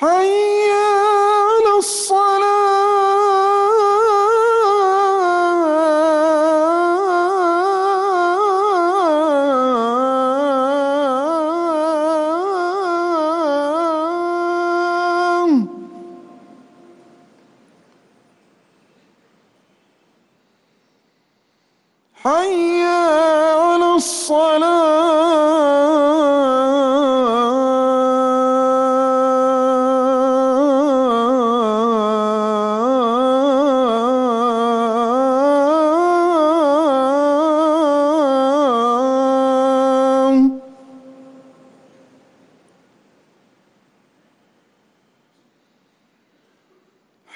حي على الصلاة. حي